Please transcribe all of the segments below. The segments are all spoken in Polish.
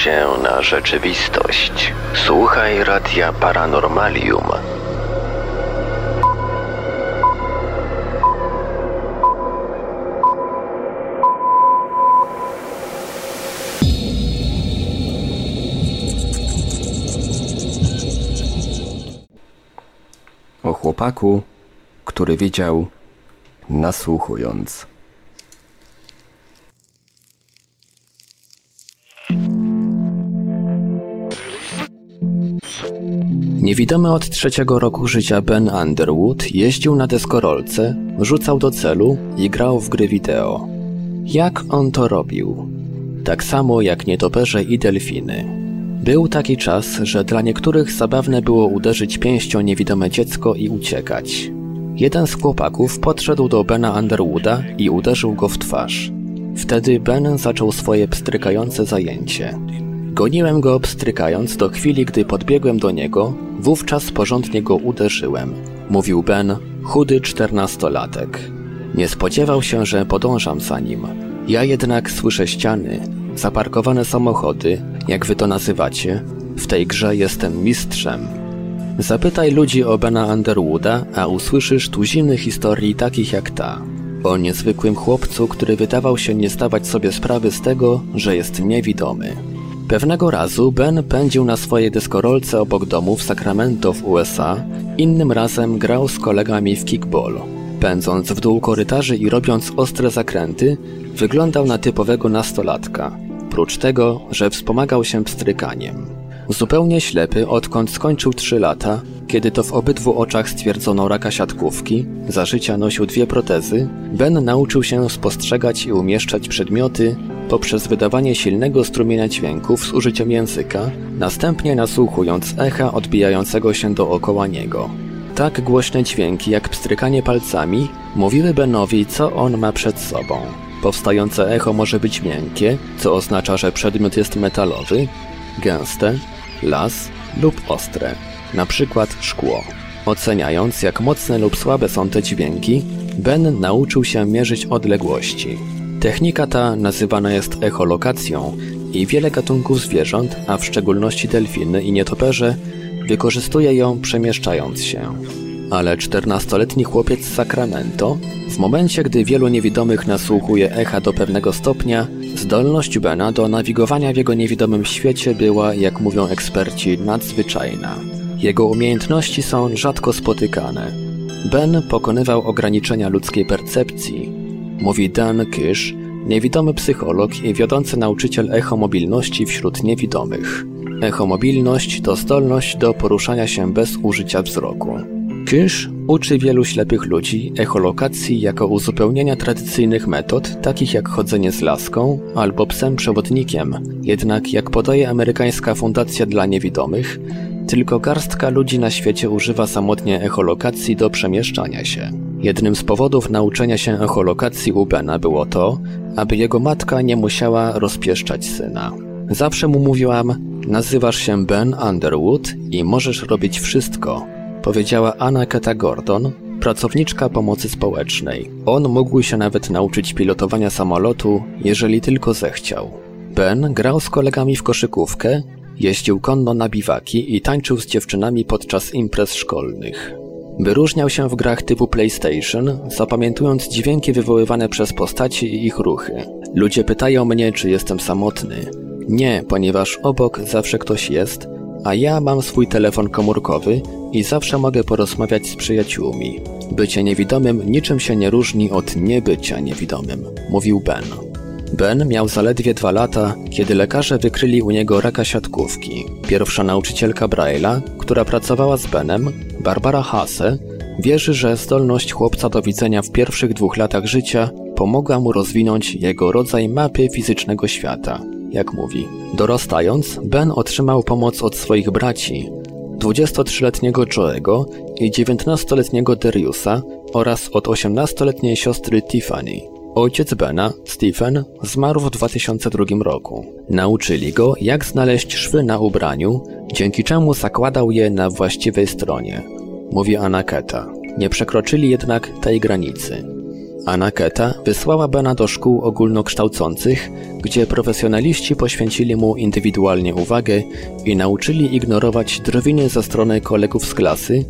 się na rzeczywistość. Słuchaj Radia Paranormalium. O chłopaku, który widział nasłuchując. Niewidomy od trzeciego roku życia Ben Underwood jeździł na deskorolce, rzucał do celu i grał w gry wideo. Jak on to robił? Tak samo jak nietoperze i delfiny. Był taki czas, że dla niektórych zabawne było uderzyć pięścią niewidome dziecko i uciekać. Jeden z chłopaków podszedł do Bena Underwooda i uderzył go w twarz. Wtedy Ben zaczął swoje pstrykające zajęcie. Goniłem go pstrykając do chwili, gdy podbiegłem do niego, wówczas porządnie go uderzyłem. Mówił Ben, chudy czternastolatek. Nie spodziewał się, że podążam za nim. Ja jednak słyszę ściany, zaparkowane samochody, jak wy to nazywacie. W tej grze jestem mistrzem. Zapytaj ludzi o Bena Underwooda, a usłyszysz tuziny historii takich jak ta. O niezwykłym chłopcu, który wydawał się nie zdawać sobie sprawy z tego, że jest niewidomy. Pewnego razu Ben pędził na swojej deskorolce obok domu w Sacramento w USA, innym razem grał z kolegami w kickball. Pędząc w dół korytarzy i robiąc ostre zakręty, wyglądał na typowego nastolatka, prócz tego, że wspomagał się pstrykaniem. Zupełnie ślepy, odkąd skończył 3 lata, kiedy to w obydwu oczach stwierdzono raka siatkówki, za życia nosił dwie protezy, Ben nauczył się spostrzegać i umieszczać przedmioty poprzez wydawanie silnego strumienia dźwięków z użyciem języka, następnie nasłuchując echa odbijającego się dookoła niego. Tak głośne dźwięki jak pstrykanie palcami mówiły Benowi, co on ma przed sobą. Powstające echo może być miękkie, co oznacza, że przedmiot jest metalowy, gęste, las lub ostre, na przykład szkło. Oceniając, jak mocne lub słabe są te dźwięki, Ben nauczył się mierzyć odległości. Technika ta nazywana jest echolokacją i wiele gatunków zwierząt, a w szczególności delfiny i nietoperze, wykorzystuje ją przemieszczając się. Ale 14-letni chłopiec z Sacramento, w momencie gdy wielu niewidomych nasłuchuje echa do pewnego stopnia, zdolność Bena do nawigowania w jego niewidomym świecie była, jak mówią eksperci, nadzwyczajna. Jego umiejętności są rzadko spotykane. Ben pokonywał ograniczenia ludzkiej percepcji. Mówi Dan Kish, niewidomy psycholog i wiodący nauczyciel echomobilności wśród niewidomych. Echomobilność to zdolność do poruszania się bez użycia wzroku. Kysz uczy wielu ślepych ludzi echolokacji jako uzupełnienia tradycyjnych metod, takich jak chodzenie z laską albo psem przewodnikiem. Jednak, jak podaje amerykańska fundacja dla niewidomych, tylko garstka ludzi na świecie używa samotnie echolokacji do przemieszczania się. Jednym z powodów nauczenia się echolokacji u Bena było to, aby jego matka nie musiała rozpieszczać syna. Zawsze mu mówiłam, nazywasz się Ben Underwood i możesz robić wszystko, powiedziała Anna Keta Gordon, pracowniczka pomocy społecznej. On mógł się nawet nauczyć pilotowania samolotu, jeżeli tylko zechciał. Ben grał z kolegami w koszykówkę, jeździł konno na biwaki i tańczył z dziewczynami podczas imprez szkolnych. Wyróżniał się w grach typu PlayStation, zapamiętując dźwięki wywoływane przez postaci i ich ruchy. Ludzie pytają mnie, czy jestem samotny. Nie, ponieważ obok zawsze ktoś jest, a ja mam swój telefon komórkowy i zawsze mogę porozmawiać z przyjaciółmi. Bycie niewidomym niczym się nie różni od niebycia niewidomym, mówił Ben. Ben miał zaledwie dwa lata, kiedy lekarze wykryli u niego raka siatkówki. Pierwsza nauczycielka Braille'a, która pracowała z Benem, Barbara Hase, wierzy, że zdolność chłopca do widzenia w pierwszych dwóch latach życia pomogła mu rozwinąć jego rodzaj mapy fizycznego świata. Jak mówi, dorastając, Ben otrzymał pomoc od swoich braci, 23-letniego Joego i 19-letniego Dariusa oraz od 18-letniej siostry Tiffany. Ojciec Bena, Stephen, zmarł w 2002 roku. Nauczyli go, jak znaleźć szwy na ubraniu, dzięki czemu zakładał je na właściwej stronie. Mówi Anaketa. Nie przekroczyli jednak tej granicy. Anna Keta wysłała Bena do szkół ogólnokształcących, gdzie profesjonaliści poświęcili mu indywidualnie uwagę i nauczyli ignorować drwiny ze strony kolegów z klasy,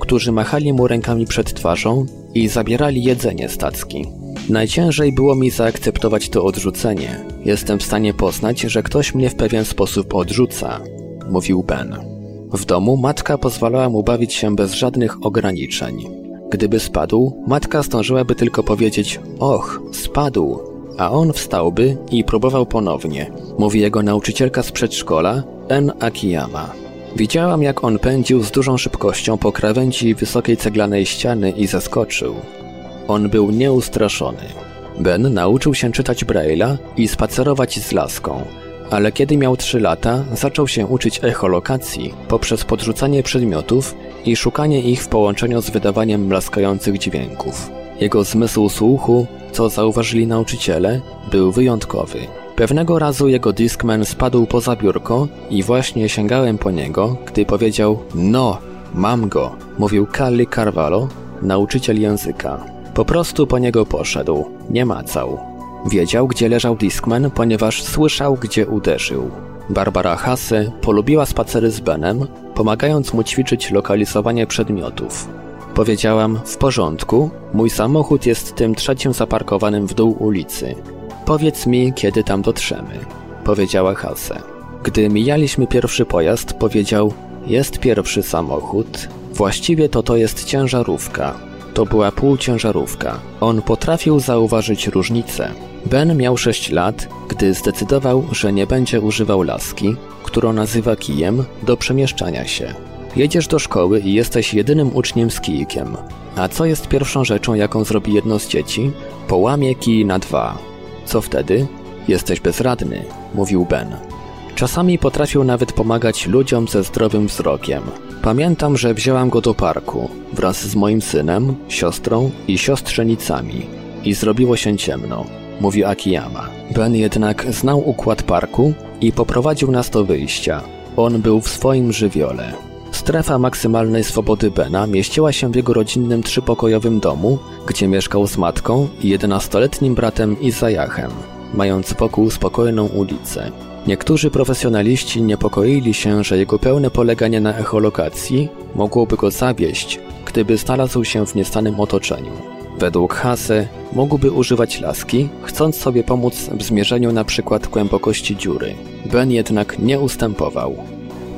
którzy machali mu rękami przed twarzą i zabierali jedzenie stacki. Najciężej było mi zaakceptować to odrzucenie. Jestem w stanie poznać, że ktoś mnie w pewien sposób odrzuca, mówił Ben. W domu matka pozwalała mu bawić się bez żadnych ograniczeń. Gdyby spadł, matka zdążyłaby tylko powiedzieć: Och, spadł, a on wstałby i próbował ponownie, mówi jego nauczycielka z przedszkola, En Akiyama. Widziałam, jak on pędził z dużą szybkością po krawędzi wysokiej ceglanej ściany i zaskoczył. On był nieustraszony. Ben nauczył się czytać Braille'a i spacerować z laską, ale kiedy miał 3 lata, zaczął się uczyć echolokacji poprzez podrzucanie przedmiotów i szukanie ich w połączeniu z wydawaniem mlaskających dźwięków. Jego zmysł słuchu, co zauważyli nauczyciele, był wyjątkowy. Pewnego razu jego Discman spadł poza biurko i właśnie sięgałem po niego, gdy powiedział No, mam go, mówił Calli Carvalho, nauczyciel języka. Po prostu po niego poszedł, nie macał. Wiedział, gdzie leżał Discman, ponieważ słyszał, gdzie uderzył. Barbara Hasse polubiła spacery z Benem, pomagając mu ćwiczyć lokalizowanie przedmiotów. Powiedziałam, w porządku, mój samochód jest tym trzecim zaparkowanym w dół ulicy. Powiedz mi, kiedy tam dotrzemy, powiedziała Hasse. Gdy mijaliśmy pierwszy pojazd, powiedział, jest pierwszy samochód. Właściwie to to jest ciężarówka. To była półciężarówka. On potrafił zauważyć różnicę. Ben miał 6 lat, gdy zdecydował, że nie będzie używał laski, którą nazywa kijem, do przemieszczania się. Jedziesz do szkoły i jesteś jedynym uczniem z kijkiem. A co jest pierwszą rzeczą, jaką zrobi jedno z dzieci? Połamie kij na dwa. Co wtedy? Jesteś bezradny, mówił Ben. Czasami potrafił nawet pomagać ludziom ze zdrowym wzrokiem. Pamiętam, że wzięłam go do parku wraz z moim synem, siostrą i siostrzenicami i zrobiło się ciemno, mówi Akiyama. Ben jednak znał układ parku i poprowadził nas do wyjścia. On był w swoim żywiole. Strefa maksymalnej swobody Bena mieściła się w jego rodzinnym trzypokojowym domu, gdzie mieszkał z matką i jedenastoletnim bratem Izajachem, mając wokół spokojną ulicę. Niektórzy profesjonaliści niepokoili się, że jego pełne poleganie na echolokacji mogłoby go zawieść, gdyby znalazł się w niestanym otoczeniu. Według Hase mógłby używać laski, chcąc sobie pomóc w zmierzeniu przykład głębokości dziury. Ben jednak nie ustępował.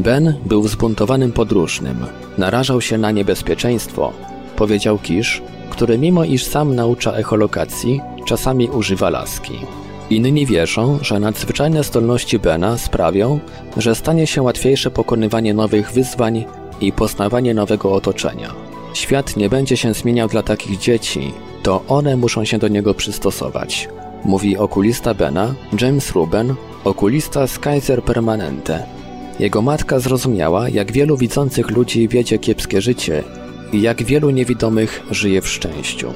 Ben był zbuntowanym podróżnym. Narażał się na niebezpieczeństwo, powiedział Kisz, który mimo iż sam naucza echolokacji, czasami używa laski. Inni wierzą, że nadzwyczajne zdolności Bena sprawią, że stanie się łatwiejsze pokonywanie nowych wyzwań i poznawanie nowego otoczenia. Świat nie będzie się zmieniał dla takich dzieci, to one muszą się do niego przystosować. Mówi okulista Bena, James Ruben, okulista z Kaiser Permanente. Jego matka zrozumiała, jak wielu widzących ludzi wiedzie kiepskie życie i jak wielu niewidomych żyje w szczęściu.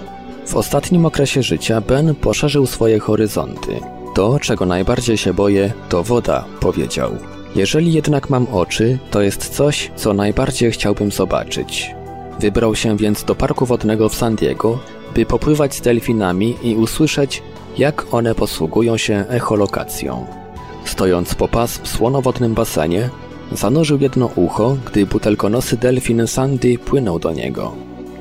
W ostatnim okresie życia Ben poszerzył swoje horyzonty. To, czego najbardziej się boję, to woda, powiedział. Jeżeli jednak mam oczy, to jest coś, co najbardziej chciałbym zobaczyć. Wybrał się więc do parku wodnego w San Diego, by popływać z delfinami i usłyszeć, jak one posługują się echolokacją. Stojąc po pas w słonowodnym basenie, zanurzył jedno ucho, gdy butelkonosy delfin Sandy płynął do niego.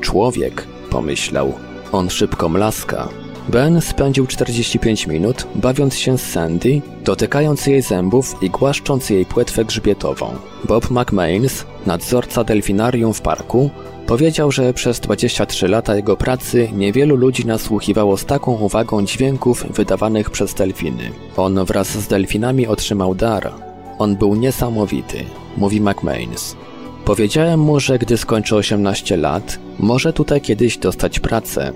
Człowiek, pomyślał, on szybko mlaska. Ben spędził 45 minut, bawiąc się z Sandy, dotykając jej zębów i głaszcząc jej płetwę grzbietową. Bob McMains, nadzorca delfinarium w parku, powiedział, że przez 23 lata jego pracy niewielu ludzi nasłuchiwało z taką uwagą dźwięków wydawanych przez delfiny. On wraz z delfinami otrzymał dar. On był niesamowity, mówi McMains. Powiedziałem mu, że gdy skończy 18 lat, może tutaj kiedyś dostać pracę.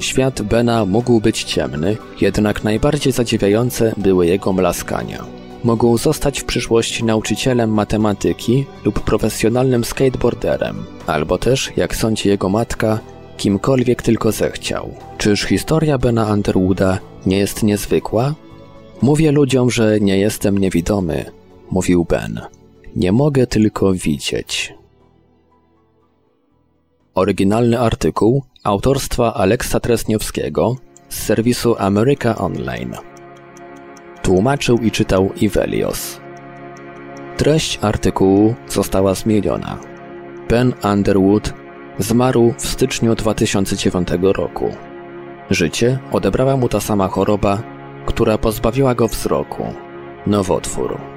Świat Bena mógł być ciemny, jednak najbardziej zadziwiające były jego mlaskania. Mógł zostać w przyszłości nauczycielem matematyki lub profesjonalnym skateboarderem, albo też, jak sądzi jego matka, kimkolwiek tylko zechciał. Czyż historia Bena Underwooda nie jest niezwykła? Mówię ludziom, że nie jestem niewidomy, mówił Ben. Nie mogę tylko widzieć. Oryginalny artykuł autorstwa Aleksa Tresniowskiego z serwisu America Online. Tłumaczył i czytał Ivelios. Treść artykułu została zmieniona. Ben Underwood zmarł w styczniu 2009 roku. Życie odebrała mu ta sama choroba, która pozbawiła go wzroku nowotwór.